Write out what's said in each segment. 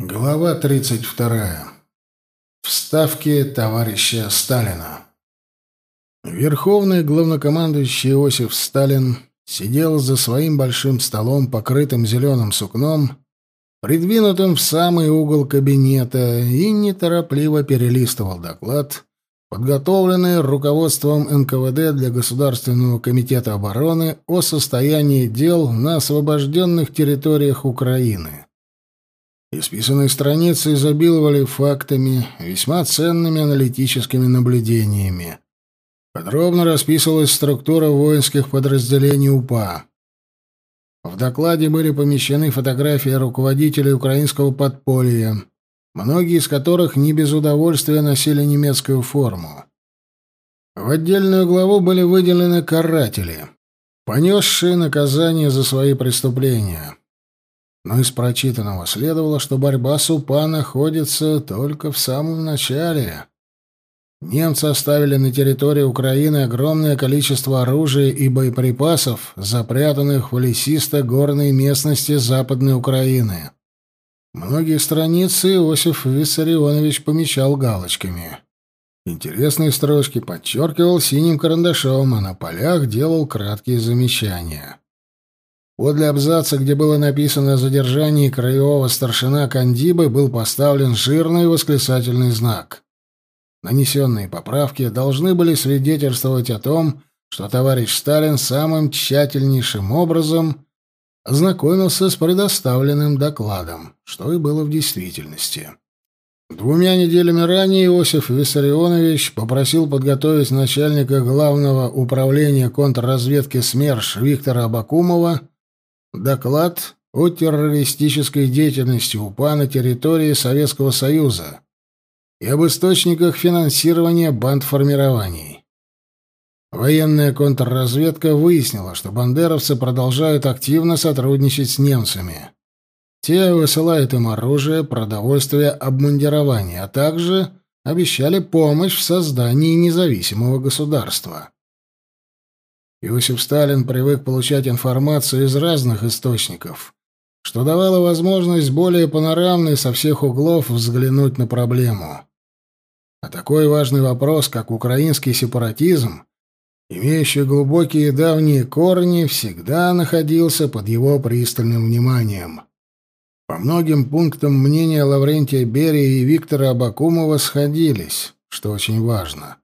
Глава 32. Вставки товарища Сталина. Верховный главнокомандующий Иосиф Сталин сидел за своим большим столом, покрытым зеленым сукном, придвинутым в самый угол кабинета, и неторопливо перелистывал доклад, подготовленный руководством НКВД для Государственного комитета обороны о состоянии дел на освобожденных территориях Украины. Исписанные страницы изобиловали фактами, весьма ценными аналитическими наблюдениями. Подробно расписывалась структура воинских подразделений УПА. В докладе были помещены фотографии руководителей украинского подполья, многие из которых не без удовольствия носили немецкую форму. В отдельную главу были выделены каратели, понесшие наказание за свои преступления но из прочитанного следовало, что борьба с УПА находится только в самом начале. Немцы оставили на территории Украины огромное количество оружия и боеприпасов, запрятанных в лесисто-горной местности Западной Украины. Многие страницы Иосиф Виссарионович помечал галочками. Интересные строчки подчеркивал синим карандашом, а на полях делал краткие замечания. Подле абзаца, где было написано о задержании краевого старшина Кандибы, был поставлен жирный восклицательный знак. Нанесенные поправки должны были свидетельствовать о том, что товарищ Сталин самым тщательнейшим образом ознакомился с предоставленным докладом, что и было в действительности. Двумя неделями ранее Иосиф Виссарионович попросил подготовить начальника главного управления контрразведки СМЕРШ Виктора Абакумова Доклад о террористической деятельности УПА на территории Советского Союза и об источниках финансирования бандформирований. Военная контрразведка выяснила, что бандеровцы продолжают активно сотрудничать с немцами. Те высылают им оружие, продовольствие, обмундирование, а также обещали помощь в создании независимого государства. Иосиф Сталин привык получать информацию из разных источников, что давало возможность более панорамной со всех углов взглянуть на проблему. А такой важный вопрос, как украинский сепаратизм, имеющий глубокие давние корни, всегда находился под его пристальным вниманием. По многим пунктам мнения Лаврентия Берия и Виктора Абакумова сходились, что очень важно.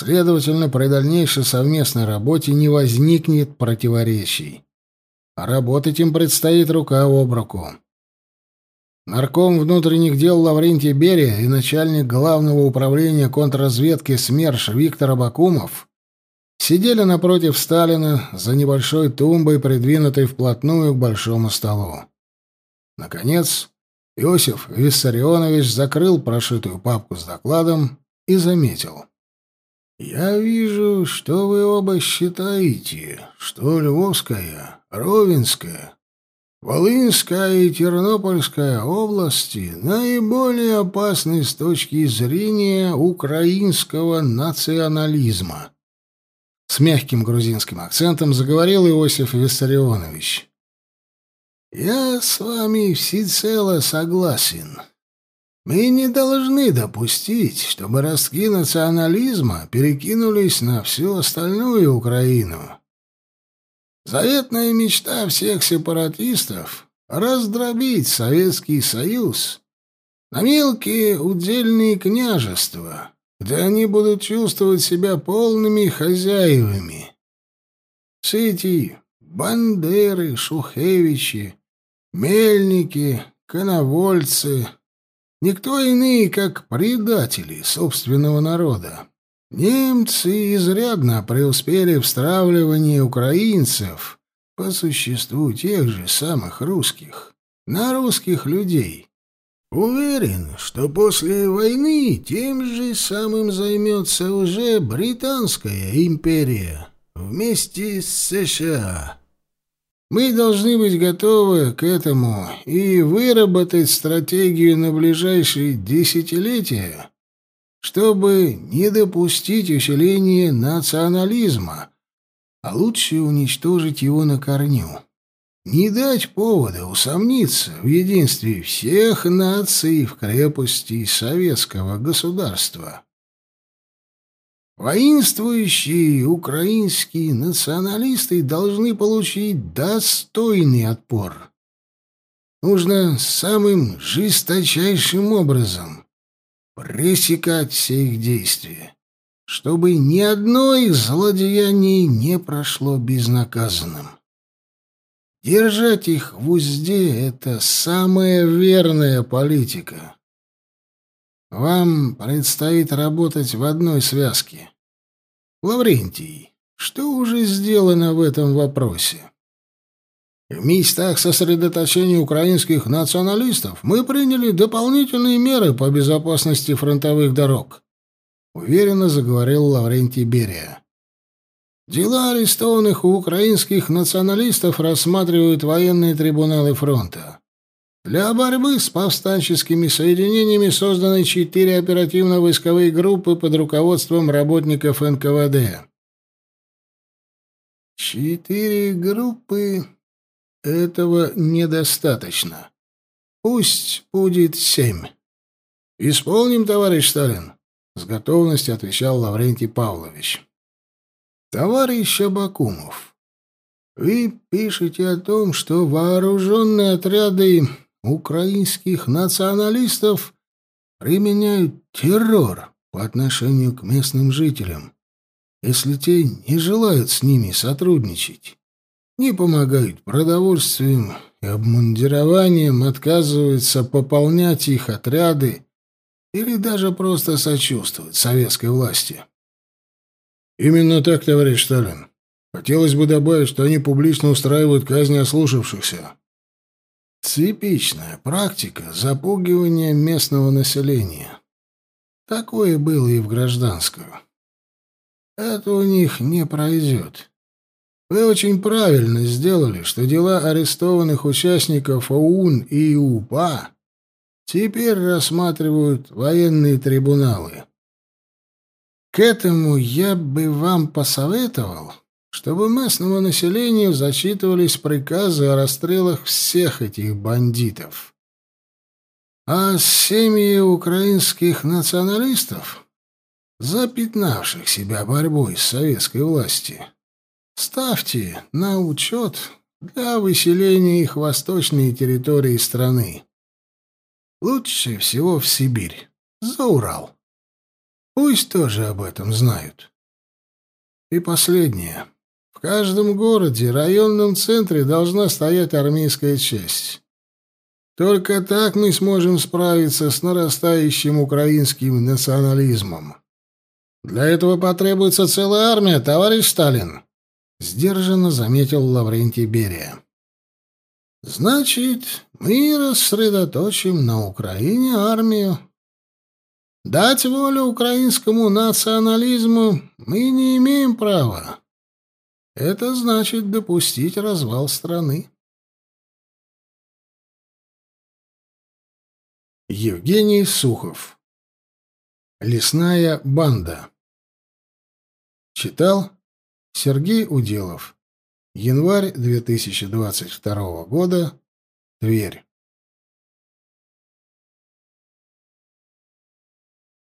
Следовательно, при дальнейшей совместной работе не возникнет противоречий. А работать им предстоит рука об руку. Нарком внутренних дел Лаврентий Берия и начальник главного управления контрразведки СМЕРШ Виктор Абакумов сидели напротив Сталина за небольшой тумбой, придвинутой вплотную к большому столу. Наконец, Иосиф Виссарионович закрыл прошитую папку с докладом и заметил. «Я вижу, что вы оба считаете, что Львовская, Ровенская, Волынская и Тернопольская области наиболее опасны с точки зрения украинского национализма». С мягким грузинским акцентом заговорил Иосиф Виссарионович. «Я с вами всецело согласен». Мы не должны допустить, чтобы ростки национализма перекинулись на всю остальную Украину. Заветная мечта всех сепаратистов — раздробить Советский Союз на мелкие удельные княжества, где они будут чувствовать себя полными хозяевами. Все эти Бандеры, Шухевичи, Мельники, Коновольцы — Никто иные, как предатели собственного народа. Немцы изрядно преуспели в стравливании украинцев, по существу тех же самых русских, на русских людей. Уверен, что после войны тем же самым займется уже Британская империя вместе с США. Мы должны быть готовы к этому и выработать стратегию на ближайшие десятилетия, чтобы не допустить усиления национализма, а лучше уничтожить его на корню. не дать повода усомниться в единстве всех наций в крепости советского государства. Воинствующие украинские националисты должны получить достойный отпор. Нужно самым жесточайшим образом пресекать все их действия, чтобы ни одно из злодеяний не прошло безнаказанным. Держать их в узде — это самая верная политика. Вам предстоит работать в одной связке. Лаврентий, что уже сделано в этом вопросе? В местах сосредоточения украинских националистов мы приняли дополнительные меры по безопасности фронтовых дорог, уверенно заговорил Лаврентий Берия. Дела арестованных у украинских националистов рассматривают военные трибуналы фронта. Для борьбы с повстанческими соединениями созданы четыре оперативно-войсковые группы под руководством работников НКВД. Четыре группы этого недостаточно. Пусть будет семь. Исполним, товарищ Сталин, с готовностью отвечал Лаврентий Павлович. Товарищ Абакумов, вы пишете о том, что вооруженные отряды украинских националистов применяют террор по отношению к местным жителям, если те не желают с ними сотрудничать, не помогают продовольствием и обмундированием, отказываются пополнять их отряды или даже просто сочувствуют советской власти. Именно так, товарищ Сталин. Хотелось бы добавить, что они публично устраивают казни ослушавшихся. Типичная практика запугивания местного населения. Такое было и в гражданскую. Это у них не пройдет. Вы очень правильно сделали, что дела арестованных участников ОУН и УПА теперь рассматривают военные трибуналы. К этому я бы вам посоветовал, чтобы местному населению зачитывались приказы о расстрелах всех этих бандитов. А семьи украинских националистов, запятнавших себя борьбой с советской властью, ставьте на учет для выселения их восточной территории страны. Лучше всего в Сибирь, за Урал. Пусть тоже об этом знают. И последнее. В каждом городе, районном центре должна стоять армейская часть. Только так мы сможем справиться с нарастающим украинским национализмом. Для этого потребуется целая армия, товарищ Сталин, сдержанно заметил Лаврентий Берия. Значит, мы рассредоточим на Украине армию, Дать волю украинскому национализму мы не имеем права. Это значит допустить развал страны. Евгений Сухов. Лесная банда. Читал Сергей Уделов. Январь 2022 года. Тверь.